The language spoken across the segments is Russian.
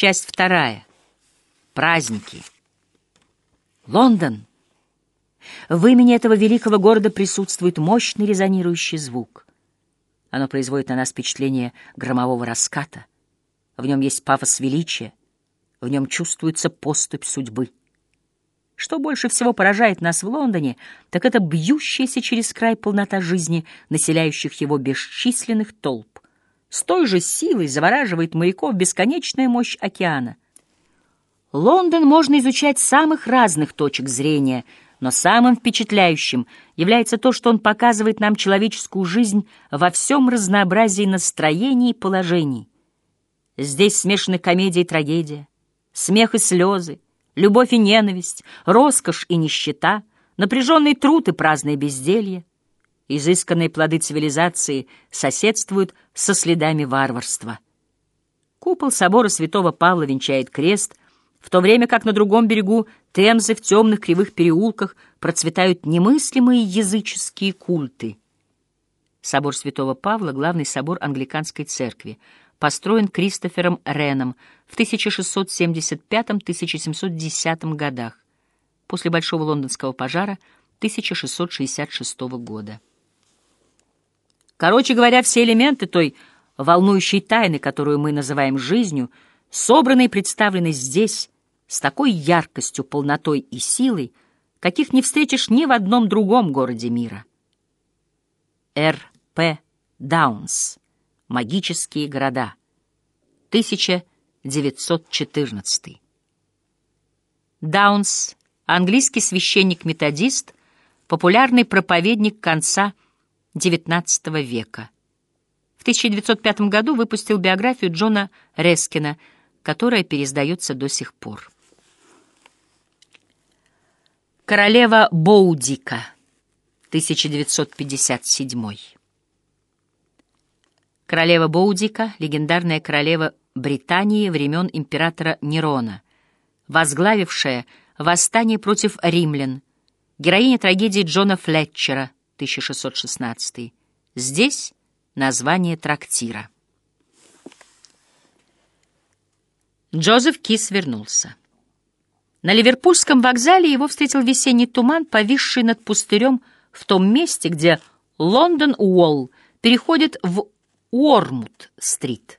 Часть вторая. Праздники. Лондон. В имени этого великого города присутствует мощный резонирующий звук. Оно производит на нас впечатление громового раската. В нем есть пафос величия, в нем чувствуется поступь судьбы. Что больше всего поражает нас в Лондоне, так это бьющаяся через край полнота жизни, населяющих его бесчисленных толп. С той же силой завораживает моряков бесконечная мощь океана. Лондон можно изучать с самых разных точек зрения, но самым впечатляющим является то, что он показывает нам человеческую жизнь во всем разнообразии настроений и положений. Здесь смешаны комедия и трагедия, смех и слезы, любовь и ненависть, роскошь и нищета, напряженный труд и праздное безделье. Изысканные плоды цивилизации соседствуют со следами варварства. Купол собора святого Павла венчает крест, в то время как на другом берегу Темзы в темных кривых переулках процветают немыслимые языческие культы. Собор святого Павла — главный собор англиканской церкви — построен Кристофером Реном в 1675-1710 годах, после Большого лондонского пожара 1666 года. Короче говоря, все элементы той волнующей тайны, которую мы называем жизнью, собраны и представлены здесь с такой яркостью, полнотой и силой, каких не встретишь ни в одном другом городе мира. Р. П. Даунс Магические города. 1914. Даунс, английский священник-методист, популярный проповедник конца XIX века. В 1905 году выпустил биографию Джона Рескина, которая переиздается до сих пор. Королева Боудика, 1957 Королева Боудика, легендарная королева Британии времен императора Нерона, возглавившая восстание против римлян, героиня трагедии Джона Флетчера, 1616. Здесь название трактира. Джозеф Кис вернулся. На Ливерпульском вокзале его встретил весенний туман, повисший над пустырем в том месте, где Лондон-Уолл переходит в Уормут-стрит.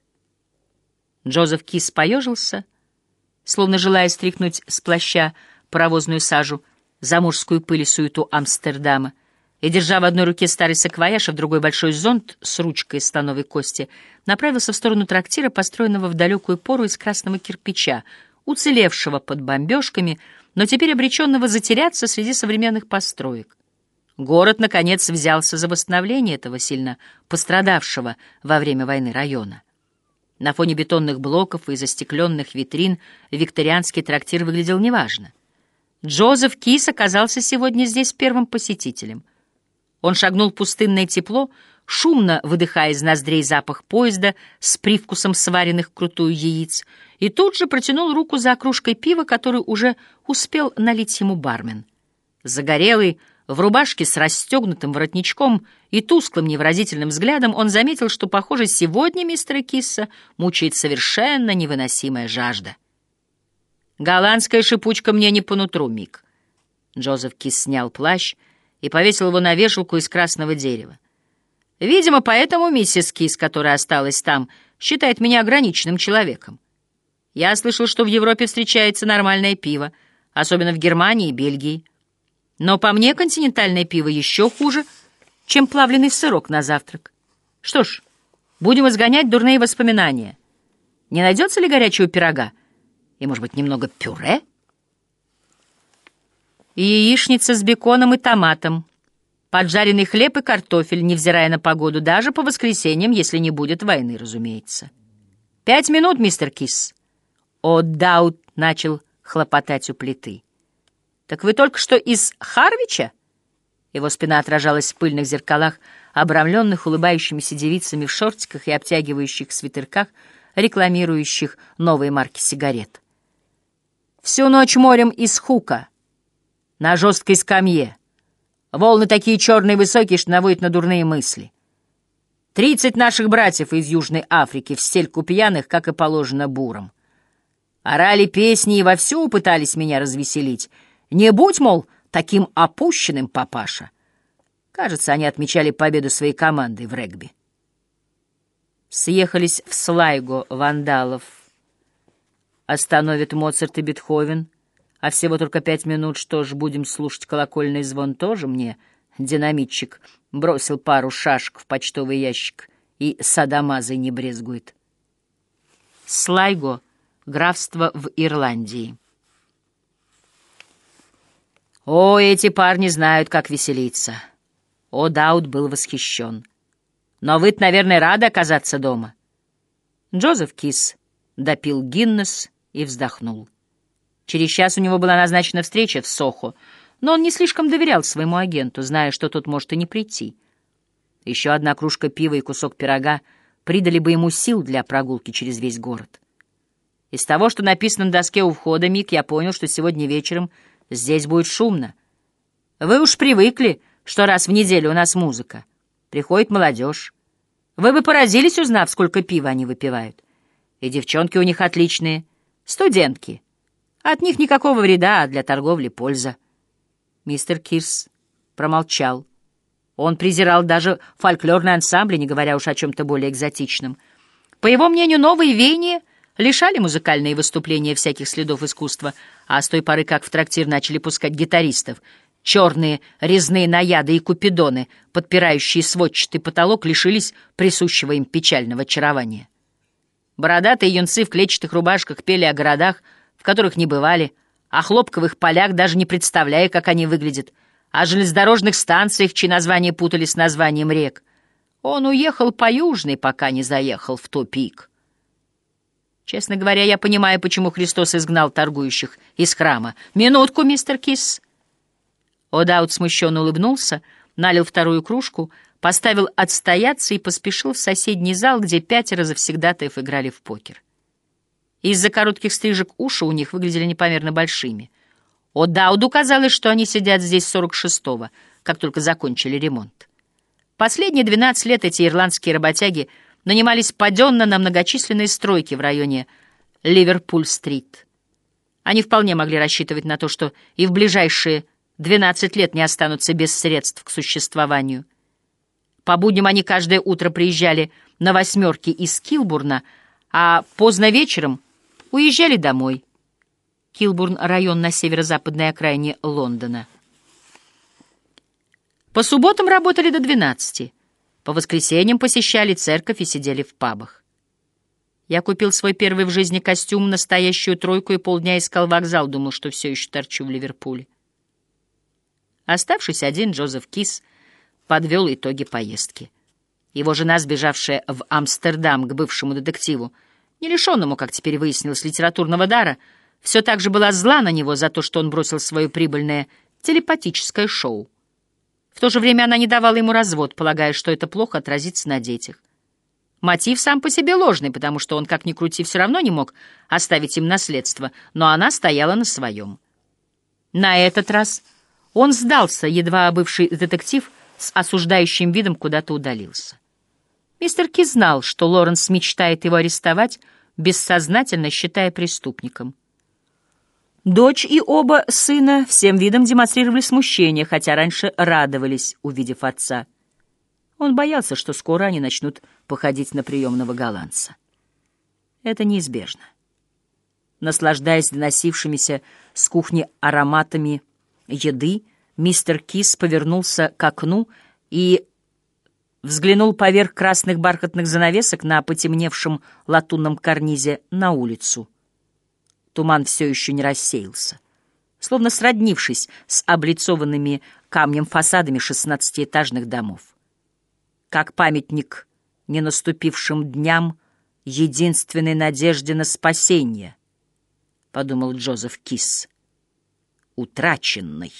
Джозеф Кис поежился, словно желая стряхнуть с плаща паровозную сажу, заморскую пыль и суету Амстердама, и, держа в одной руке старый саквояж, а в другой большой зонт с ручкой из становой кости, направился в сторону трактира, построенного в далекую пору из красного кирпича, уцелевшего под бомбежками, но теперь обреченного затеряться среди современных построек. Город, наконец, взялся за восстановление этого сильно пострадавшего во время войны района. На фоне бетонных блоков и застекленных витрин викторианский трактир выглядел неважно. Джозеф Кис оказался сегодня здесь первым посетителем. Он шагнул в пустынное тепло, шумно выдыхая из ноздрей запах поезда с привкусом сваренных крутую яиц, и тут же протянул руку за кружкой пива, которую уже успел налить ему бармен. Загорелый, в рубашке с расстегнутым воротничком и тусклым невыразительным взглядом он заметил, что, похоже, сегодня мистера Кисса мучает совершенно невыносимая жажда. «Голландская шипучка мне не по нутру, Мик». Джозеф Кис снял плащ и повесил его на вешалку из красного дерева. «Видимо, поэтому миссис Кис, которая осталась там, считает меня ограниченным человеком. Я слышал, что в Европе встречается нормальное пиво, особенно в Германии и Бельгии. Но по мне континентальное пиво еще хуже, чем плавленый сырок на завтрак. Что ж, будем изгонять дурные воспоминания. Не найдется ли горячего пирога? И, может быть, немного пюре? Яичница с беконом и томатом. Поджаренный хлеб и картофель, невзирая на погоду, даже по воскресеньям, если не будет войны, разумеется. «Пять минут, мистер Кис». О, Даут начал хлопотать у плиты. «Так вы только что из Харвича?» Его спина отражалась в пыльных зеркалах, обрамленных улыбающимися девицами в шортиках и обтягивающих свитерках, рекламирующих новые марки сигарет. «Всю ночь морем из Хука, на жесткой скамье. Волны такие черные и высокие, что наводят на дурные мысли. Тридцать наших братьев из Южной Африки в стельку пьяных, как и положено, буром. Орали песни и вовсю пытались меня развеселить. Не будь, мол, таким опущенным, папаша. Кажется, они отмечали победу своей команды в регби. Съехались в Слайго вандалов. Остановит Моцарт и Бетховен, а всего только пять минут, что ж, будем слушать колокольный звон тоже мне. Динамитчик бросил пару шашек в почтовый ящик и садомазой не брезгует. Слайго — графство в Ирландии. О, эти парни знают, как веселиться. О, Дауд был восхищен. Но вы наверное, рады оказаться дома. Джозеф Кис допил Гиннес и вздохнул. Через час у него была назначена встреча в Сохо, но он не слишком доверял своему агенту, зная, что тот может и не прийти. Еще одна кружка пива и кусок пирога придали бы ему сил для прогулки через весь город. Из того, что написано на доске у входа, Мик, я понял, что сегодня вечером — Здесь будет шумно. Вы уж привыкли, что раз в неделю у нас музыка. Приходит молодежь. Вы бы поразились, узнав, сколько пива они выпивают. И девчонки у них отличные. Студентки. От них никакого вреда, а для торговли польза. Мистер Кирс промолчал. Он презирал даже фольклорный ансамбль, не говоря уж о чем-то более экзотичном. По его мнению, новые веяния лишали музыкальные выступления всяких следов искусства, а с той поры, как в трактир начали пускать гитаристов, черные резные наяды и купидоны, подпирающие сводчатый потолок, лишились присущего им печального очарования. Бородатые юнцы в клетчатых рубашках пели о городах, в которых не бывали, о хлопковых полях, даже не представляя, как они выглядят, о железнодорожных станциях, чьи названия путали с названием рек. Он уехал по южной, пока не заехал в тупик. Честно говоря, я понимаю, почему Христос изгнал торгующих из храма. Минутку, мистер Кис. О'Даут смущенно улыбнулся, налил вторую кружку, поставил отстояться и поспешил в соседний зал, где пятеро завсегдатаев играли в покер. Из-за коротких стрижек уши у них выглядели непомерно большими. О'Дауду казалось, что они сидят здесь с 46-го, как только закончили ремонт. Последние 12 лет эти ирландские работяги — нанимались паденно на многочисленные стройки в районе Ливерпуль-стрит. Они вполне могли рассчитывать на то, что и в ближайшие 12 лет не останутся без средств к существованию. По будням они каждое утро приезжали на восьмерки из Килбурна, а поздно вечером уезжали домой. Килбурн — район на северо-западной окраине Лондона. По субботам работали до двенадцати. По воскресеньям посещали церковь и сидели в пабах. Я купил свой первый в жизни костюм, настоящую тройку, и полдня искал вокзал, думал, что все еще торчу в Ливерпуле. Оставшись один, Джозеф Кис подвел итоги поездки. Его жена, сбежавшая в Амстердам к бывшему детективу, не лишенному, как теперь выяснилось, литературного дара, все так же была зла на него за то, что он бросил свое прибыльное телепатическое шоу. В то же время она не давала ему развод, полагая, что это плохо отразится на детях. Мотив сам по себе ложный, потому что он, как ни крути, все равно не мог оставить им наследство, но она стояла на своем. На этот раз он сдался, едва бывший детектив с осуждающим видом куда-то удалился. Мистер Ки знал, что Лоренс мечтает его арестовать, бессознательно считая преступником. Дочь и оба сына всем видом демонстрировали смущение, хотя раньше радовались, увидев отца. Он боялся, что скоро они начнут походить на приемного голландца. Это неизбежно. Наслаждаясь доносившимися с кухни ароматами еды, мистер Кис повернулся к окну и взглянул поверх красных бархатных занавесок на потемневшем латунном карнизе на улицу — Туман все еще не рассеялся. Словно сроднившись с облицованными камнем фасадами шестнадцатиэтажных домов. Как памятник не наступившим дням единственной надежде на спасение, — подумал Джозеф Кис, — утраченный.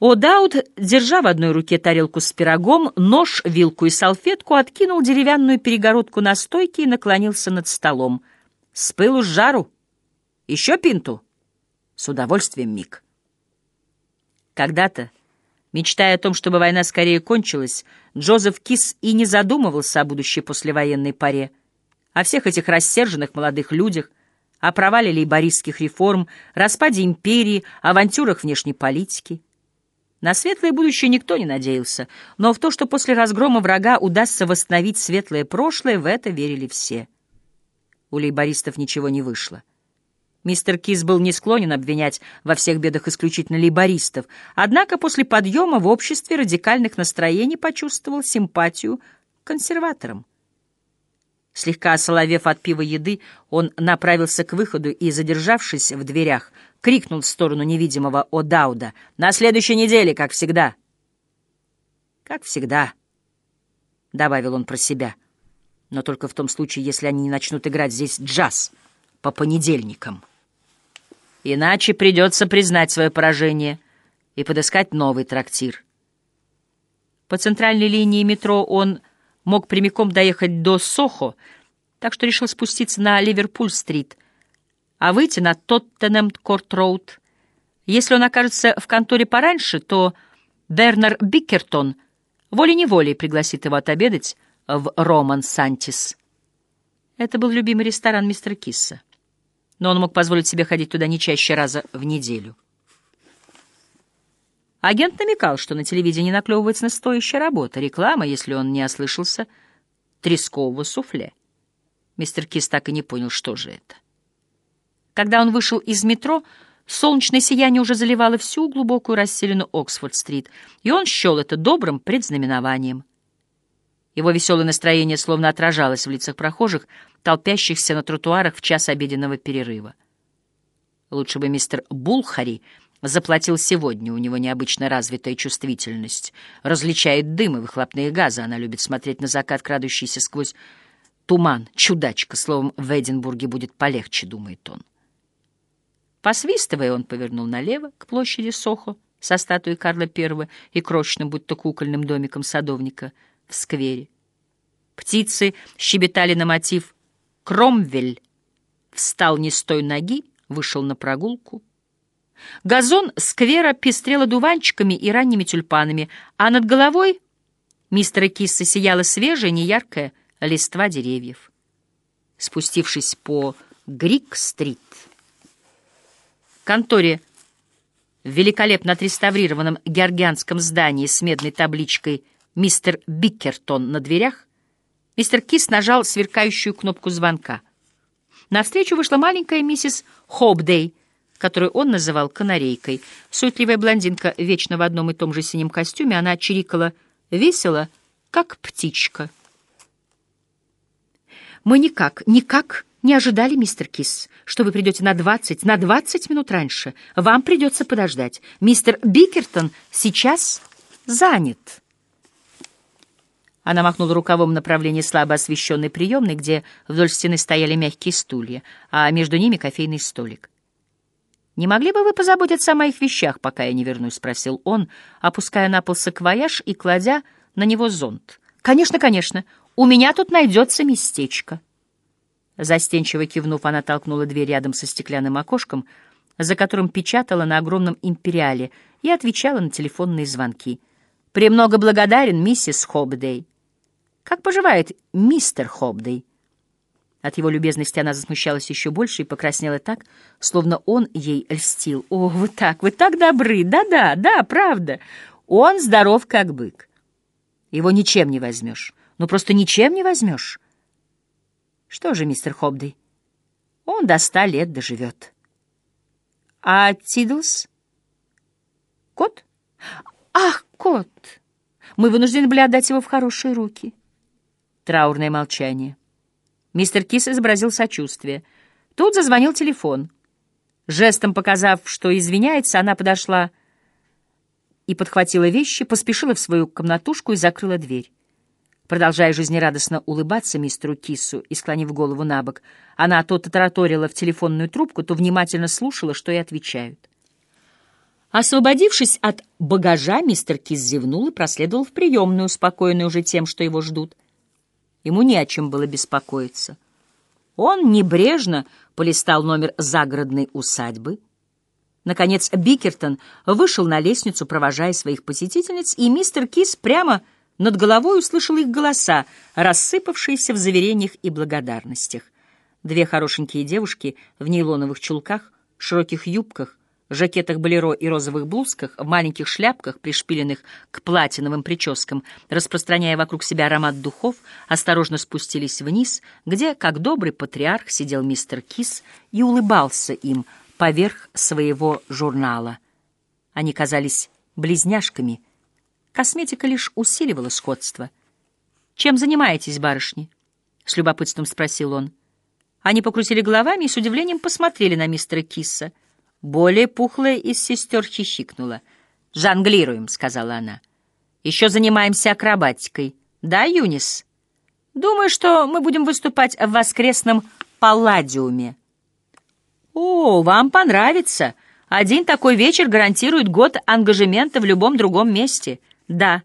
О'Дауд, держа в одной руке тарелку с пирогом, нож, вилку и салфетку, откинул деревянную перегородку на стойке и наклонился над столом — с пылу с жару. Еще пинту? С удовольствием, Мик. Когда-то, мечтая о том, чтобы война скорее кончилась, Джозеф Кис и не задумывался о будущей послевоенной паре, о всех этих рассерженных молодых людях, о провале лейбористских реформ, распаде империи, авантюрах внешней политики. На светлое будущее никто не надеялся, но в то, что после разгрома врага удастся восстановить светлое прошлое, в это верили все. У лейбористов ничего не вышло. Мистер Кис был не склонен обвинять во всех бедах исключительно лейбористов, однако после подъема в обществе радикальных настроений почувствовал симпатию консерваторам. Слегка осоловев от пива еды, он направился к выходу и, задержавшись в дверях, крикнул в сторону невидимого О'Дауда. «На следующей неделе, как всегда!» «Как всегда», — добавил он про себя. «Но только в том случае, если они не начнут играть здесь джаз по понедельникам. Иначе придется признать свое поражение и подыскать новый трактир». По центральной линии метро он мог прямиком доехать до Сохо, так что решил спуститься на Ливерпуль-стрит, а выйти на Тоттенем-Корт-Роуд. Если он окажется в конторе пораньше, то Бернер Биккертон волей-неволей пригласит его отобедать в Роман Сантис. Это был любимый ресторан мистера Кисса, но он мог позволить себе ходить туда не чаще раза в неделю. Агент намекал, что на телевидении наклевывается на стоящая работа, реклама, если он не ослышался, трескового суфле. Мистер Кис так и не понял, что же это. Когда он вышел из метро, солнечное сияние уже заливало всю глубокую расселину Оксфорд-стрит, и он счел это добрым предзнаменованием. Его веселое настроение словно отражалось в лицах прохожих, толпящихся на тротуарах в час обеденного перерыва. Лучше бы мистер Булхари Заплатил сегодня, у него необычно развитая чувствительность. Различает дым и выхлопные газы. Она любит смотреть на закат, крадущийся сквозь туман. Чудачка, словом, в Эдинбурге будет полегче, думает он. Посвистывая, он повернул налево, к площади Сохо, со статуей Карла I и крошечным, будто кукольным домиком садовника в сквере. Птицы щебетали на мотив «Кромвель» встал не с той ноги, вышел на прогулку — Газон сквера пестрел одуванчиками и ранними тюльпанами, а над головой мистера Кисса сияла свежая, неяркая листва деревьев. Спустившись по Грик-стрит, конторе в великолепно отреставрированном георгианском здании с медной табличкой «Мистер Биккертон» на дверях, мистер Кис нажал сверкающую кнопку звонка. Навстречу вышла маленькая миссис Хобдей — которую он называл канарейкой. Суетливая блондинка, вечно в одном и том же синем костюме, она чирикала весело, как птичка. «Мы никак, никак не ожидали, мистер Кис, что вы придете на двадцать, на двадцать минут раньше. Вам придется подождать. Мистер Бикертон сейчас занят». Она махнула рукавом в направлении слабо освещенной приемной, где вдоль стены стояли мягкие стулья, а между ними кофейный столик. «Не могли бы вы позаботиться о моих вещах, пока я не вернусь?» — спросил он, опуская на пол саквояж и кладя на него зонт. «Конечно, конечно. У меня тут найдется местечко». Застенчиво кивнув, она толкнула дверь рядом со стеклянным окошком, за которым печатала на огромном империале и отвечала на телефонные звонки. «Премного благодарен, миссис Хобдей». «Как поживает мистер Хобдей?» От его любезности она засмущалась еще больше и покраснела так, словно он ей льстил. «О, вы так, вы так добры! Да-да, да, правда! Он здоров, как бык. Его ничем не возьмешь. Ну, просто ничем не возьмешь. Что же, мистер Хобдей, он до ста лет доживет. А Тидлс? Кот? Ах, кот! Мы вынуждены были отдать его в хорошие руки. Траурное молчание. Мистер Кис изобразил сочувствие. Тут зазвонил телефон. Жестом показав, что извиняется, она подошла и подхватила вещи, поспешила в свою комнатушку и закрыла дверь. Продолжая жизнерадостно улыбаться мистеру Кису и склонив голову на бок, она то тараторила в телефонную трубку, то внимательно слушала, что ей отвечают. Освободившись от багажа, мистер Кис зевнул и проследовал в приемную, успокоенный уже тем, что его ждут. Ему не о чем было беспокоиться. Он небрежно полистал номер загородной усадьбы. Наконец Бикертон вышел на лестницу, провожая своих посетительниц, и мистер Кис прямо над головой услышал их голоса, рассыпавшиеся в заверениях и благодарностях. Две хорошенькие девушки в нейлоновых чулках, широких юбках, жакетах болеро и розовых блузках, в маленьких шляпках, пришпиленных к платиновым прическам, распространяя вокруг себя аромат духов, осторожно спустились вниз, где, как добрый патриарх, сидел мистер Кис и улыбался им поверх своего журнала. Они казались близняшками. Косметика лишь усиливала сходство. «Чем занимаетесь, барышни?» — с любопытством спросил он. Они покрутили головами и с удивлением посмотрели на мистера Кисса — более пухлая из сестер хихикнула. «Жонглируем», — сказала она. «Еще занимаемся акробатикой. Да, Юнис?» «Думаю, что мы будем выступать в воскресном палладиуме». «О, вам понравится. Один такой вечер гарантирует год ангажемента в любом другом месте». «Да».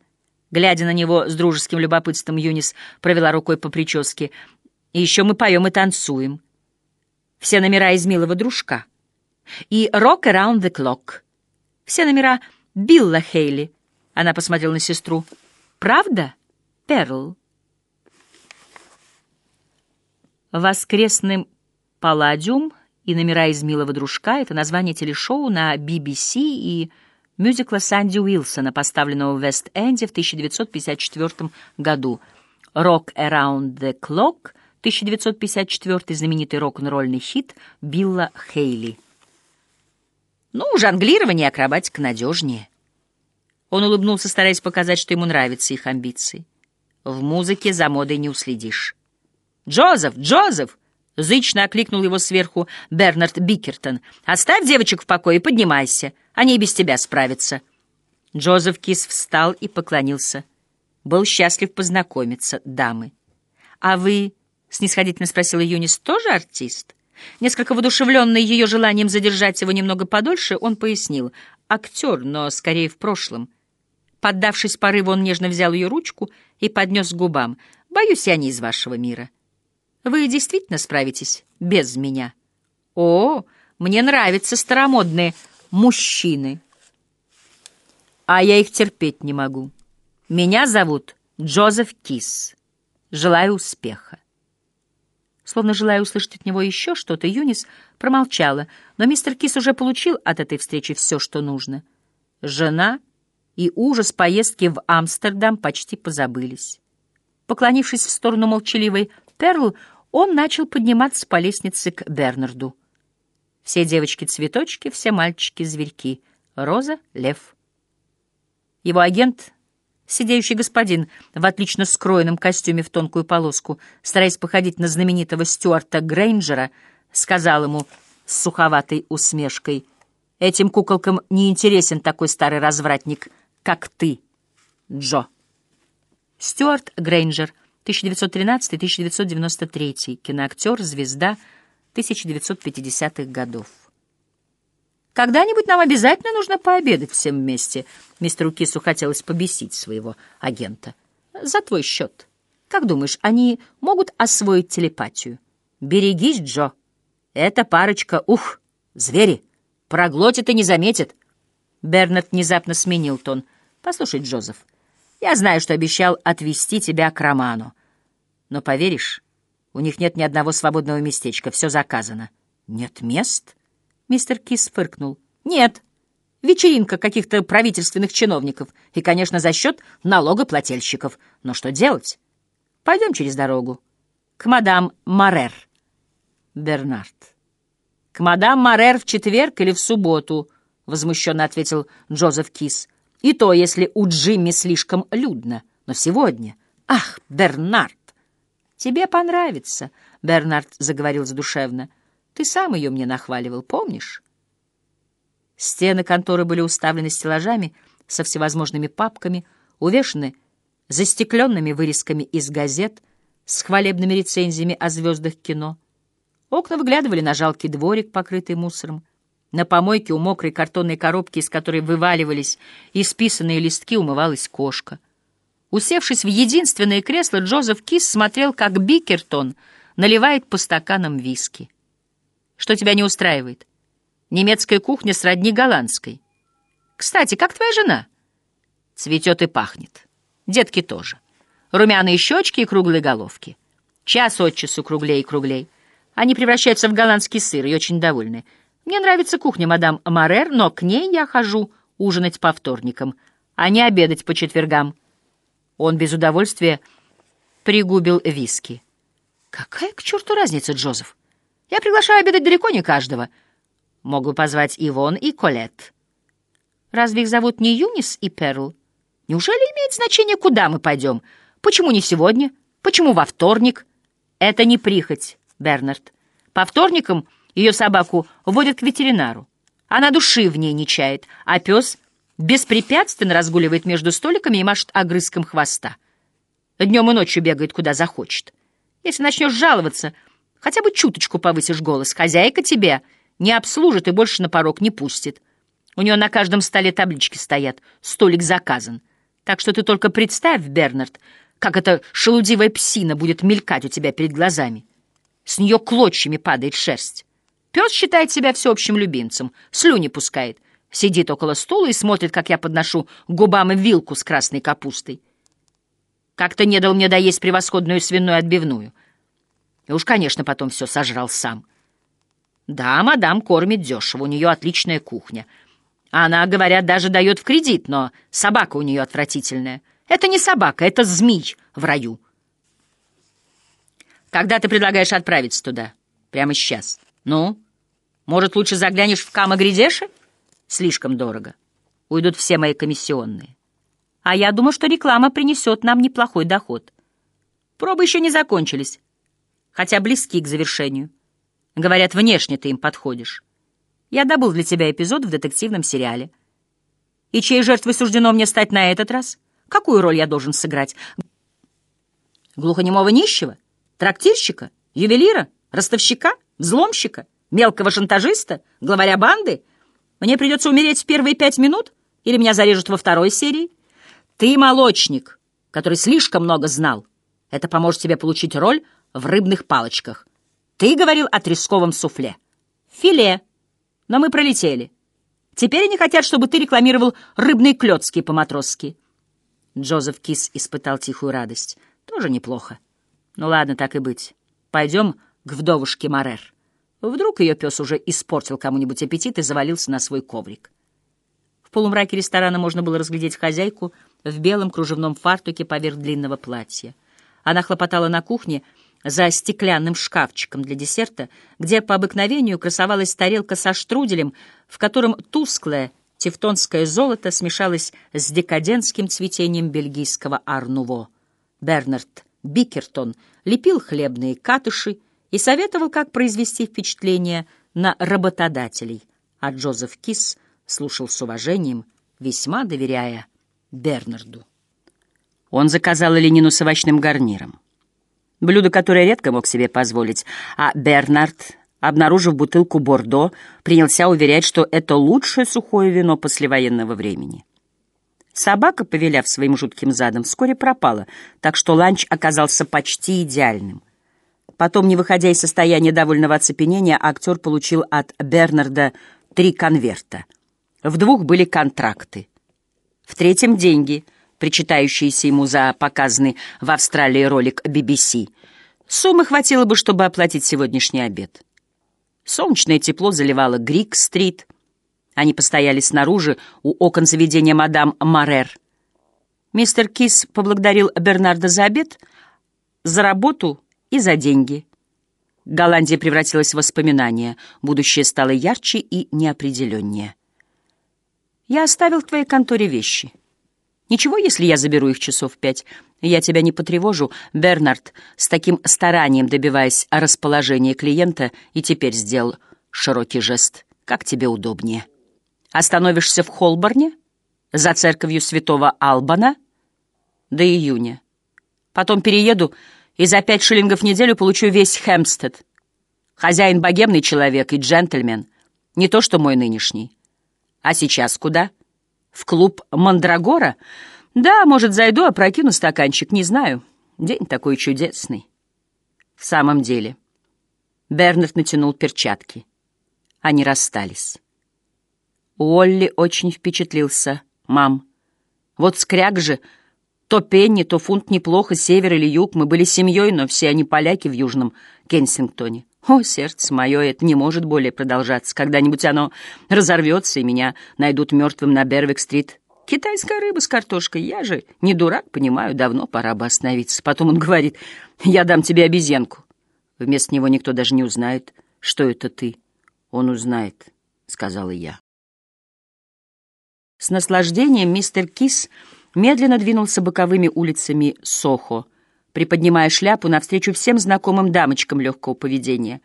Глядя на него с дружеским любопытством, Юнис провела рукой по прическе. «И еще мы поем и танцуем. Все номера из «Милого дружка» и «Rock Around the Clock». Все номера Билла Хейли. Она посмотрела на сестру. «Правда, Перл?» «Воскресным Палладиум» и номера из «Милого дружка» — это название телешоу на BBC и мюзикла Санди Уилсона, поставленного в Вест-Энде в 1954 году. «Rock Around the Clock» 1954 знаменитый рок-н-ролльный хит Билла Хейли. Ну, жонглирование и акробатика надежнее. Он улыбнулся, стараясь показать, что ему нравятся их амбиции. В музыке за модой не уследишь. «Джозеф! Джозеф!» — зычно окликнул его сверху Бернард Бикертон. «Оставь девочек в покое и поднимайся. Они и без тебя справятся». Джозеф Кис встал и поклонился. Был счастлив познакомиться, дамы. «А вы, — снисходительно спросила Юнис, — тоже артист?» Несколько воодушевленный ее желанием задержать его немного подольше, он пояснил. Актер, но скорее в прошлом. Поддавшись порыву, он нежно взял ее ручку и поднес к губам. «Боюсь, я не из вашего мира. Вы действительно справитесь без меня?» «О, мне нравятся старомодные мужчины. А я их терпеть не могу. Меня зовут Джозеф Кис. Желаю успеха». Словно желая услышать от него еще что-то, Юнис промолчала, но мистер Кис уже получил от этой встречи все, что нужно. Жена и ужас поездки в Амстердам почти позабылись. Поклонившись в сторону молчаливой Перл, он начал подниматься по лестнице к Бернарду. Все девочки-цветочки, все мальчики-зверьки. Роза, лев. Его агент Сидеющий господин в отлично скроенном костюме в тонкую полоску, стараясь походить на знаменитого Стюарта Грейнджера, сказал ему с суховатой усмешкой, «Этим куколкам не интересен такой старый развратник, как ты, Джо». Стюарт Грейнджер, 1913-1993, киноактер, звезда 1950-х годов. Когда-нибудь нам обязательно нужно пообедать всем вместе. Мистеру Кису хотелось побесить своего агента. За твой счет. Как думаешь, они могут освоить телепатию? Берегись, Джо. Эта парочка, ух, звери. Проглотит и не заметит. Бернард внезапно сменил тон. Послушай, Джозеф, я знаю, что обещал отвезти тебя к Роману. Но поверишь, у них нет ни одного свободного местечка, все заказано. Нет мест? — Мистер Кис фыркнул. «Нет. Вечеринка каких-то правительственных чиновников. И, конечно, за счет налогоплательщиков. Но что делать? Пойдем через дорогу. К мадам Марер». Бернард. «К мадам Марер в четверг или в субботу?» — возмущенно ответил Джозеф Кис. «И то, если у Джимми слишком людно. Но сегодня... Ах, Бернард!» «Тебе понравится», — Бернард заговорил задушевно. Ты сам ее мне нахваливал, помнишь? Стены конторы были уставлены стеллажами со всевозможными папками, увешаны застекленными вырезками из газет с хвалебными рецензиями о звездах кино. Окна выглядывали на жалкий дворик, покрытый мусором. На помойке у мокрой картонной коробки, из которой вываливались исписанные листки, умывалась кошка. Усевшись в единственное кресло, Джозеф Кис смотрел, как Бикертон наливает по стаканам виски. Что тебя не устраивает? Немецкая кухня сродни голландской. Кстати, как твоя жена? Цветет и пахнет. Детки тоже. Румяные щечки и круглые головки. Час от часу круглей и круглей. Они превращаются в голландский сыр и очень довольны. Мне нравится кухня мадам Марер, но к ней я хожу ужинать по вторникам, а не обедать по четвергам. Он без удовольствия пригубил виски. Какая к черту разница, Джозеф? Я приглашаю обедать далеко не каждого. Могу позвать Ивон и Колет. Разве их зовут не Юнис и Перл? Неужели имеет значение, куда мы пойдем? Почему не сегодня? Почему во вторник? Это не прихоть. Бернард. По вторникам ее собаку водят к ветеринару. Она души в ней не чает, а пес беспрепятственно разгуливает между столиками и машет огрызком хвоста. Днем и ночью бегает, куда захочет. Если начнешь жаловаться, хотя бы чуточку повысишь голос, хозяйка тебе не обслужит и больше на порог не пустит. У нее на каждом столе таблички стоят, столик заказан. Так что ты только представь, Бернард, как эта шелудивая псина будет мелькать у тебя перед глазами. С нее клочьями падает шерсть. Пес считает себя всеобщим любимцем, слюни пускает, сидит около стула и смотрит, как я подношу губам вилку с красной капустой. Как-то не дал мне доесть превосходную свиную отбивную. И уж, конечно, потом все сожрал сам. Да, мадам кормит дешево, у нее отличная кухня. Она, говорят, даже дает в кредит, но собака у нее отвратительная. Это не собака, это змей в раю. Когда ты предлагаешь отправиться туда? Прямо сейчас. Ну? Может, лучше заглянешь в Камагридеши? Слишком дорого. Уйдут все мои комиссионные. А я думаю, что реклама принесет нам неплохой доход. Пробы еще не закончились, хотя близки к завершению. Говорят, внешне ты им подходишь. Я добыл для тебя эпизод в детективном сериале. И чьей жертвой суждено мне стать на этот раз? Какую роль я должен сыграть? Глухонемого нищего? Трактирщика? Ювелира? Ростовщика? Взломщика? Мелкого шантажиста? Главаря банды? Мне придется умереть в первые пять минут? Или меня зарежут во второй серии? Ты молочник, который слишком много знал. Это поможет тебе получить роль в рыбных палочках. Ты говорил о тресковом суфле. Филе. Но мы пролетели. Теперь они хотят, чтобы ты рекламировал рыбные клетки по-матросски. Джозеф Кис испытал тихую радость. Тоже неплохо. Ну ладно, так и быть. Пойдем к вдовушке Марер. Вдруг ее пес уже испортил кому-нибудь аппетит и завалился на свой коврик. В полумраке ресторана можно было разглядеть хозяйку в белом кружевном фартуке поверх длинного платья. Она хлопотала на кухне за стеклянным шкафчиком для десерта, где по обыкновению красовалась тарелка со штруделем, в котором тусклое тевтонское золото смешалось с декадентским цветением бельгийского арнуво. Бернард Бикертон лепил хлебные катыши и советовал, как произвести впечатление на работодателей, а Джозеф Кис слушал с уважением, весьма доверяя Бернарду. Он заказал Ленину с овощным гарниром. Блюдо, которое редко мог себе позволить, а Бернард, обнаружив бутылку Бордо, принялся уверять, что это лучшее сухое вино послевоенного времени. Собака, повеляв своим жутким задом, вскоре пропала, так что ланч оказался почти идеальным. Потом, не выходя из состояния довольного оцепенения, актер получил от Бернарда три конверта. В двух были контракты. В третьем — деньги, причитающиеся ему за показанный в Австралии ролик BBC. Суммы хватило бы, чтобы оплатить сегодняшний обед. Солнечное тепло заливало Грик-стрит — они постояли снаружи у окон заведения мадам Марер. Мистер Кис поблагодарил Бернарда за обед, за работу и за деньги. Голландия превратилась в воспоминание, будущее стало ярче и неопределеннее. «Я оставил в твоей конторе вещи. Ничего, если я заберу их часов пять? Я тебя не потревожу, Бернард, с таким старанием добиваясь расположения клиента, и теперь сделал широкий жест. Как тебе удобнее?» Остановишься в Холборне, за церковью святого Албана, до июня. Потом перееду и за пять шиллингов в неделю получу весь Хэмпстед. Хозяин богемный человек и джентльмен, не то что мой нынешний. А сейчас куда? В клуб Мандрагора? Да, может, зайду, опрокину стаканчик, не знаю. День такой чудесный. В самом деле. Бернард натянул перчатки. Они расстались. Уолли очень впечатлился. «Мам, вот скряг же, то пенни, то фунт неплохо, север или юг. Мы были семьей, но все они поляки в Южном Кенсингтоне. О, сердце мое, это не может более продолжаться. Когда-нибудь оно разорвется, и меня найдут мертвым на Бервик-стрит. Китайская рыба с картошкой. Я же не дурак, понимаю, давно пора бы остановиться. Потом он говорит, я дам тебе обезьянку. Вместо него никто даже не узнает, что это ты. Он узнает, сказала я. С наслаждением мистер Кис медленно двинулся боковыми улицами Сохо, приподнимая шляпу навстречу всем знакомым дамочкам легкого поведения.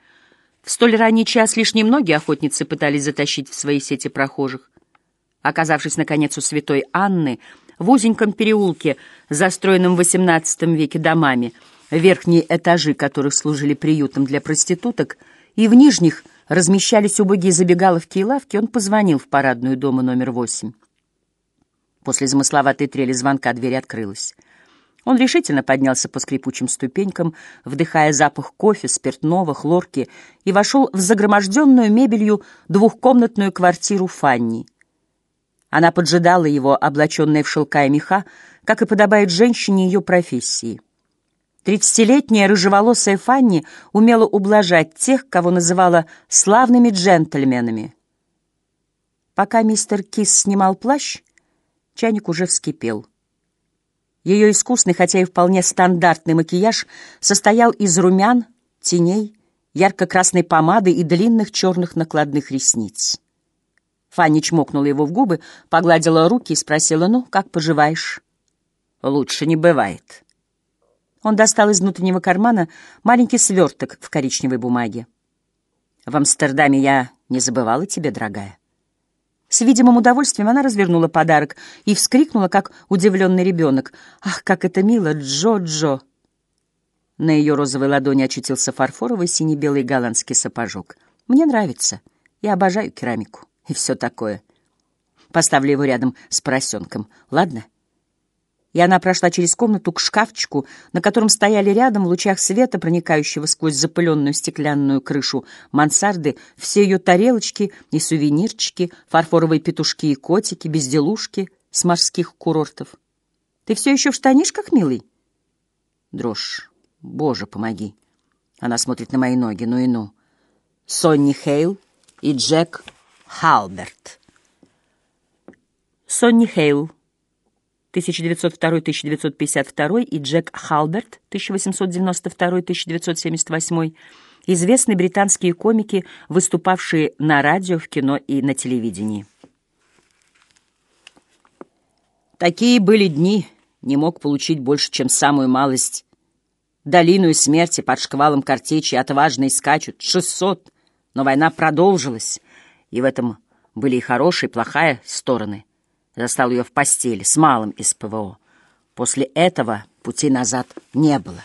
В столь ранний час лишь немногие охотницы пытались затащить в свои сети прохожих. Оказавшись, наконец, у святой Анны, в узеньком переулке, застроенном в XVIII веке домами, верхние этажи которых служили приютом для проституток, и в нижних размещались убогие забегаловки и лавки, он позвонил в парадную дома номер восемь. После замысловатой трели звонка дверь открылась. Он решительно поднялся по скрипучим ступенькам, вдыхая запах кофе, спиртного, хлорки, и вошел в загроможденную мебелью двухкомнатную квартиру Фанни. Она поджидала его, облаченная в шелка и меха, как и подобает женщине ее профессии. Тридцатилетняя рыжеволосая Фанни умела ублажать тех, кого называла славными джентльменами. Пока мистер Кис снимал плащ, чайник уже вскипел. Ее искусный, хотя и вполне стандартный макияж состоял из румян, теней, ярко-красной помады и длинных черных накладных ресниц. Фанни чмокнула его в губы, погладила руки и спросила, «Ну, как поживаешь?» «Лучше не бывает». Он достал из внутреннего кармана маленький сверток в коричневой бумаге. «В Амстердаме я не забывала тебе, дорогая». С видимым удовольствием она развернула подарок и вскрикнула, как удивленный ребенок. «Ах, как это мило! Джо-Джо!» На ее розовой ладони очутился фарфоровый сине-белый голландский сапожок. «Мне нравится. Я обожаю керамику. И все такое. Поставлю его рядом с поросенком. Ладно?» И она прошла через комнату к шкафчику, на котором стояли рядом в лучах света, проникающего сквозь запыленную стеклянную крышу мансарды, все ее тарелочки и сувенирчики, фарфоровые петушки и котики, безделушки с морских курортов. «Ты все еще в штанишках, милый?» Дрожь. «Боже, помоги!» Она смотрит на мои ноги, ну и ну. Сонни Хейл и Джек Халберт. Сонни Хейл 1902-1952 и Джек Халберт 1892-1978, известные британские комики, выступавшие на радио, в кино и на телевидении. Такие были дни, не мог получить больше, чем самую малость. Долину и смерти под шквалом картечи отважные скачут, шестьсот, но война продолжилась, и в этом были и хорошая, и плохая стороны — Застал ее в постели с малым из ПВО. После этого пути назад не было.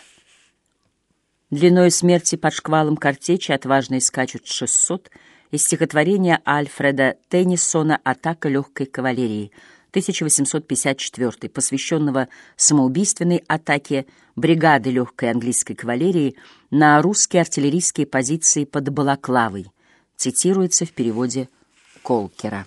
Длиной смерти под шквалом картечи отважные скачут 600 из стихотворения Альфреда Теннисона «Атака легкой кавалерии» 1854, посвященного самоубийственной атаке бригады легкой английской кавалерии на русские артиллерийские позиции под Балаклавой, цитируется в переводе Колкера.